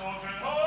soldier